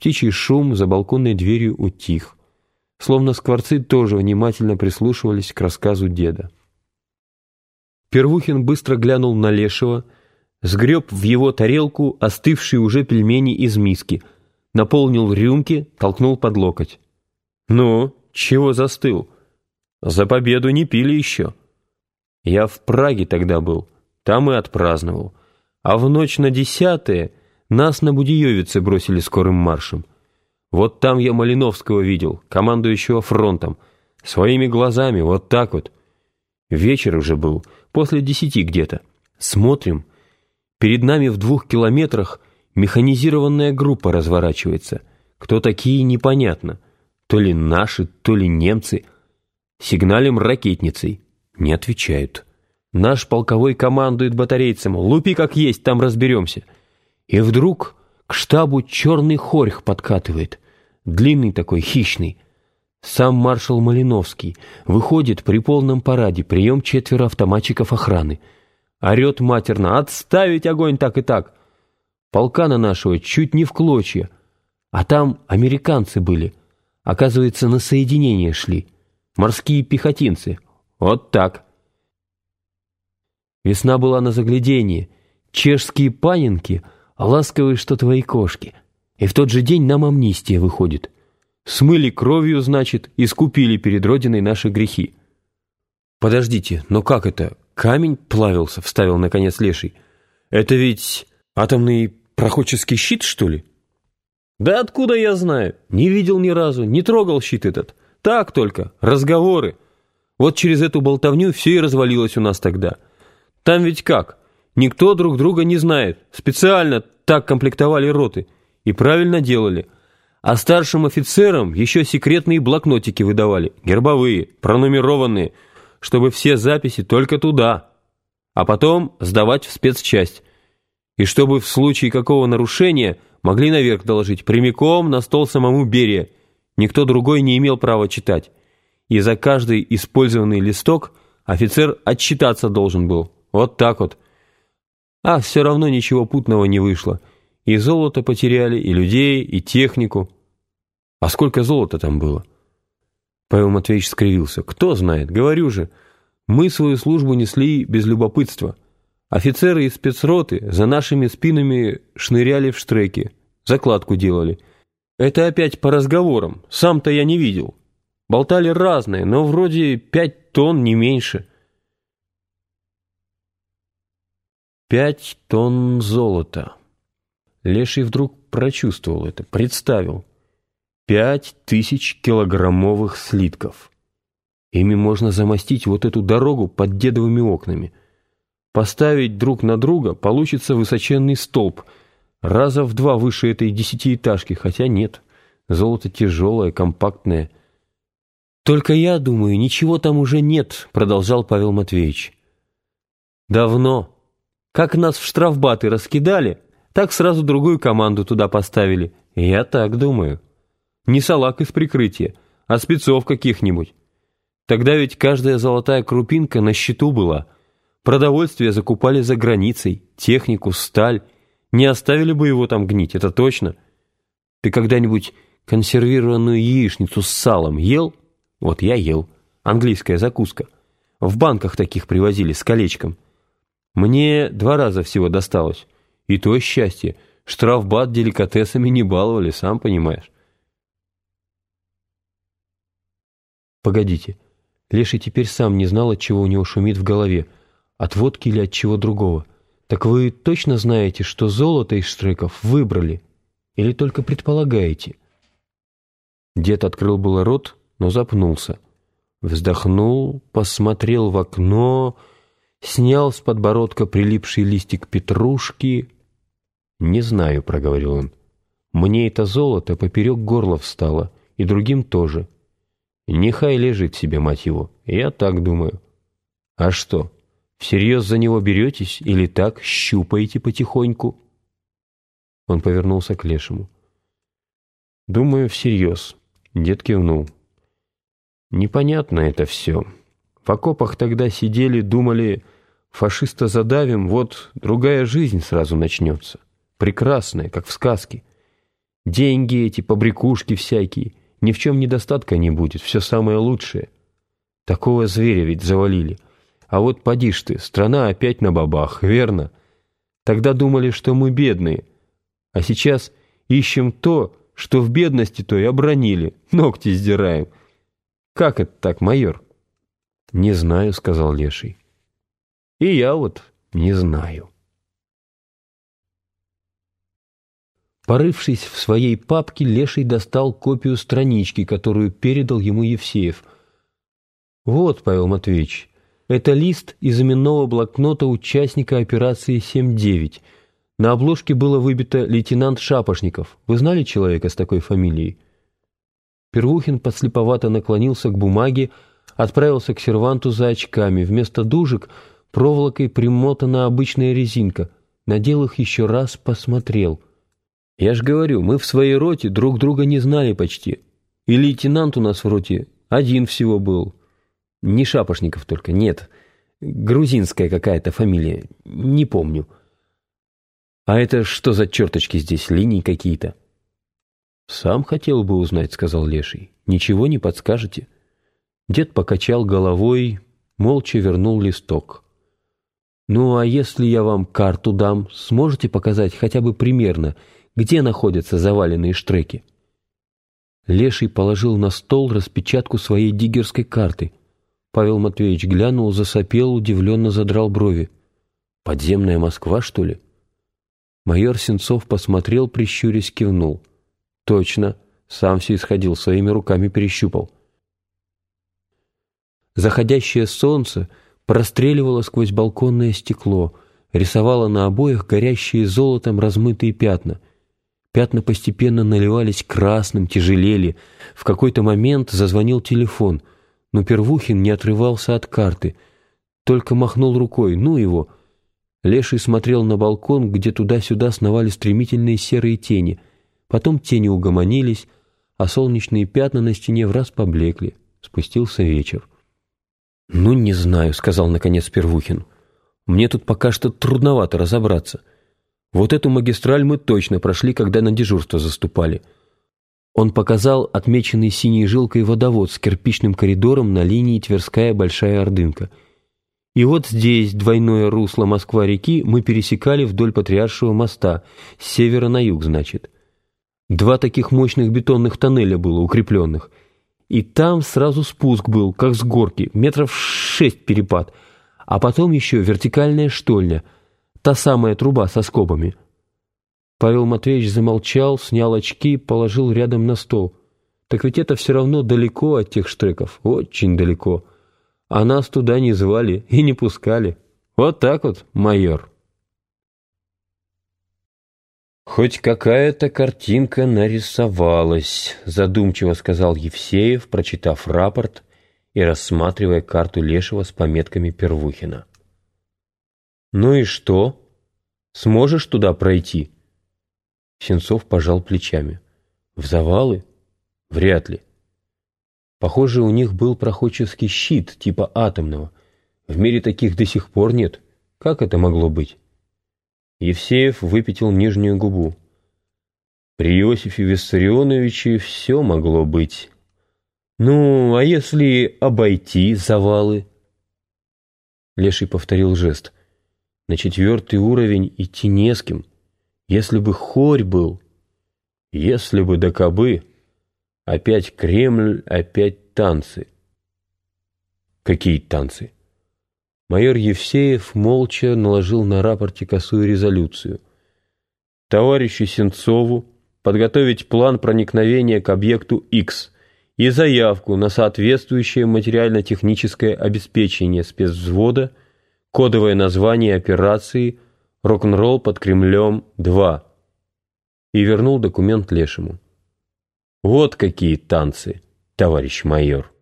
Птичий шум за балконной дверью утих. Словно скворцы тоже внимательно прислушивались к рассказу деда. Первухин быстро глянул на Лешего, сгреб в его тарелку остывшие уже пельмени из миски, наполнил рюмки, толкнул под локоть. «Ну, чего застыл? За победу не пили еще. Я в Праге тогда был, там и отпраздновал. А в ночь на десятое нас на Будиевице бросили скорым маршем. Вот там я Малиновского видел, командующего фронтом, своими глазами, вот так вот. Вечер уже был, после десяти где-то. Смотрим, перед нами в двух километрах механизированная группа разворачивается. Кто такие, непонятно. То ли наши, то ли немцы. Сигналим ракетницей. Не отвечают. Наш полковой командует батарейцам. Лупи как есть, там разберемся. И вдруг к штабу черный хорьх подкатывает. Длинный такой, хищный. Сам маршал Малиновский выходит при полном параде, прием четверо автоматчиков охраны. Орет матерно «Отставить огонь так и так!» Полкана нашего чуть не в клочья. А там американцы были. Оказывается, на соединение шли. Морские пехотинцы. Вот так. Весна была на загляденье. Чешские панинки — ласковые, что твои кошки. И в тот же день нам амнистия выходит. Смыли кровью, значит, и скупили перед Родиной наши грехи. Подождите, но как это? Камень плавился, вставил наконец Леший. Это ведь атомный проходческий щит, что ли? Да откуда я знаю? Не видел ни разу, не трогал щит этот. Так только, разговоры. Вот через эту болтовню все и развалилось у нас тогда. Там ведь как? Никто друг друга не знает. Специально так комплектовали роты. И правильно делали. А старшим офицерам еще секретные блокнотики выдавали. Гербовые, пронумерованные. Чтобы все записи только туда. А потом сдавать в спецчасть. И чтобы в случае какого нарушения могли наверх доложить прямиком на стол самому Берия. Никто другой не имел права читать. И за каждый использованный листок офицер отчитаться должен был. Вот так вот. А все равно ничего путного не вышло. И золото потеряли, и людей, и технику. А сколько золота там было? Павел Матвеевич скривился. Кто знает, говорю же. Мы свою службу несли без любопытства. Офицеры из спецроты за нашими спинами шныряли в штреке. Закладку делали. Это опять по разговорам. Сам-то я не видел. Болтали разные, но вроде пять тонн, не меньше. Пять тонн золота. Леший вдруг прочувствовал это, представил. Пять тысяч килограммовых слитков. Ими можно замостить вот эту дорогу под дедовыми окнами. Поставить друг на друга получится высоченный столб, раза в два выше этой десятиэтажки, хотя нет, золото тяжелое, компактное. «Только я думаю, ничего там уже нет», — продолжал Павел Матвеевич. «Давно». Как нас в штрафбаты раскидали, так сразу другую команду туда поставили. Я так думаю. Не салак из прикрытия, а спецов каких-нибудь. Тогда ведь каждая золотая крупинка на счету была. Продовольствие закупали за границей, технику, сталь. Не оставили бы его там гнить, это точно. Ты когда-нибудь консервированную яичницу с салом ел? Вот я ел. Английская закуска. В банках таких привозили с колечком. Мне два раза всего досталось. И то счастье. Штрафбат деликатесами не баловали, сам понимаешь. Погодите. Леший теперь сам не знал, от чего у него шумит в голове. От водки или от чего другого. Так вы точно знаете, что золото из штреков выбрали? Или только предполагаете? Дед открыл было рот, но запнулся. Вздохнул, посмотрел в окно снял с подбородка прилипший листик петрушки. «Не знаю», — проговорил он. «Мне это золото поперек горла встало, и другим тоже. Нехай лежит себе, мать его, я так думаю. А что, всерьез за него беретесь или так щупаете потихоньку?» Он повернулся к Лешему. «Думаю, всерьез», — дед кивнул. «Непонятно это все». В окопах тогда сидели, думали, фашиста задавим, вот другая жизнь сразу начнется. Прекрасная, как в сказке. Деньги эти, побрякушки всякие. Ни в чем недостатка не будет, все самое лучшее. Такого зверя ведь завалили. А вот поди ж ты, страна опять на бабах, верно? Тогда думали, что мы бедные. А сейчас ищем то, что в бедности то и обронили, ногти сдираем. Как это так, майор? Не знаю, сказал Леший. И я вот не знаю. Порывшись в своей папке, Леший достал копию странички, которую передал ему Евсеев. «Вот, Павел Матвеевич, это лист из именного блокнота участника операции 7-9. На обложке было выбито лейтенант Шапошников. Вы знали человека с такой фамилией?» Первухин подслеповато наклонился к бумаге, отправился к серванту за очками. Вместо дужек проволокой примотана обычная резинка. Надел их еще раз, посмотрел — я ж говорю, мы в своей роте друг друга не знали почти. И лейтенант у нас в роте один всего был. Не Шапошников только, нет. Грузинская какая-то фамилия, не помню. А это что за черточки здесь, линии какие-то? Сам хотел бы узнать, сказал Леший. Ничего не подскажете? Дед покачал головой, молча вернул листок. «Ну, а если я вам карту дам, сможете показать хотя бы примерно, где находятся заваленные штреки. Леший положил на стол распечатку своей диггерской карты. Павел Матвеевич глянул, засопел, удивленно задрал брови. «Подземная Москва, что ли?» Майор Сенцов посмотрел, прищурясь, кивнул. «Точно, сам все исходил, своими руками перещупал». Заходящее солнце простреливало сквозь балконное стекло, рисовало на обоях горящие золотом размытые пятна — Пятна постепенно наливались красным, тяжелели. В какой-то момент зазвонил телефон, но Первухин не отрывался от карты. Только махнул рукой. «Ну его!» Леший смотрел на балкон, где туда-сюда сновали стремительные серые тени. Потом тени угомонились, а солнечные пятна на стене враз поблекли. Спустился вечер. «Ну, не знаю», — сказал наконец Первухин. «Мне тут пока что трудновато разобраться». Вот эту магистраль мы точно прошли, когда на дежурство заступали. Он показал отмеченный синей жилкой водовод с кирпичным коридором на линии Тверская Большая Ордынка. И вот здесь двойное русло Москва-реки мы пересекали вдоль Патриаршего моста, с севера на юг, значит. Два таких мощных бетонных тоннеля было, укрепленных. И там сразу спуск был, как с горки, метров шесть перепад. А потом еще вертикальная штольня — Та самая труба со скобами. Павел Матвеевич замолчал, снял очки, положил рядом на стол. Так ведь это все равно далеко от тех штреков, очень далеко. А нас туда не звали и не пускали. Вот так вот, майор. «Хоть какая-то картинка нарисовалась», — задумчиво сказал Евсеев, прочитав рапорт и рассматривая карту Лешего с пометками Первухина. «Ну и что? Сможешь туда пройти?» Сенцов пожал плечами. «В завалы? Вряд ли. Похоже, у них был проходческий щит, типа атомного. В мире таких до сих пор нет. Как это могло быть?» Евсеев выпятил нижнюю губу. «При Иосифе Виссарионовиче все могло быть. Ну, а если обойти завалы?» Леший повторил жест — на четвертый уровень идти не с кем. Если бы хорь был, если бы до кобы, опять Кремль, опять танцы. Какие танцы? Майор Евсеев молча наложил на рапорте косую резолюцию. Товарищу Сенцову подготовить план проникновения к объекту X и заявку на соответствующее материально-техническое обеспечение спецвзвода – Кодовое название операции «Рок-н-ролл под Кремлем 2» и вернул документ Лешему. «Вот какие танцы, товарищ майор!»